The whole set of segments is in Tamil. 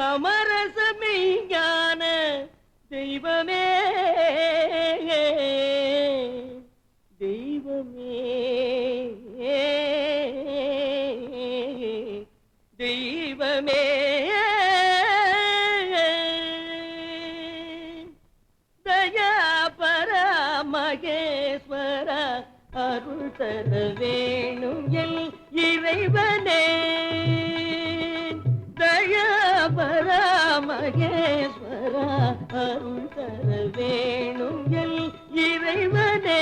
சமரசமெய்ஞான தெய்வமே. தெய்வமே. தெய்வமே. தயா பரா மகேஸ்வரா அருள் தர வேணும் எல் இறைவனே. மகேஸ்வர அருள் தர வேணும் என் இறைவனே.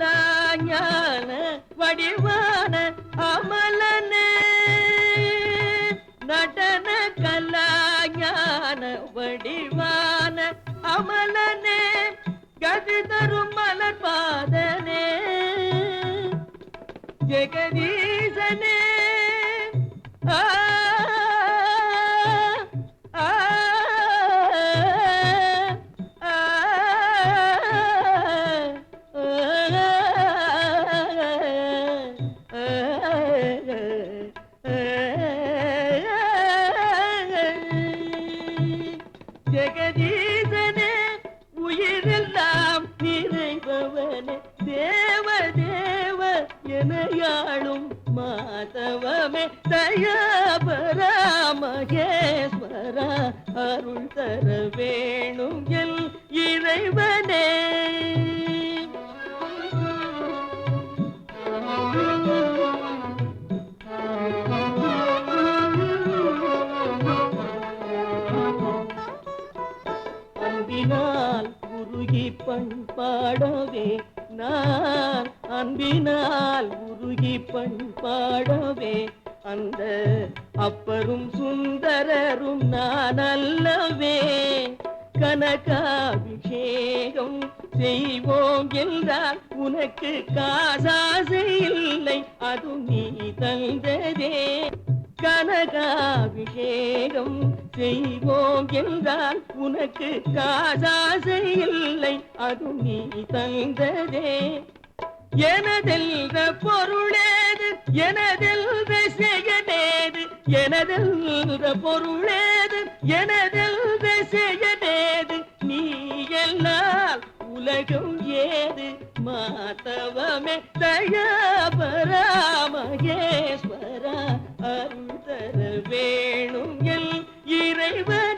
கலாஞான வடிவான அமர் ஜெகதீசனே மாதவமே தயாபராமகேஸ்வர அருள் தர வேணும் எல் இறைவனே. அன்பினால் உருகி பண்பாடவே நான் அன்பினால் உருகி பண்பாடவே அந்த அப்பரும் சுந்தரரும் நான் அல்லவே கனகாபிஷேகம் செய்வோம் என்றால் உனக்கு காசாசை இல்லை அது நீ தந்ததே. கனகாபிஷேகம் செய்வோம் என்றால் உனக்கு காசாசை இல்லை அது நீ தந்ததே. எனதெல்ல போ எனதெல்த செயனேது எனதெல்த பொருளேது. எனதெல்த செயனேது நீ எல்லால் உலகம் ஏது? மாதவமே தயாபராமகேஸ்வரா அருள் தர வேணும் எல் இறைவன்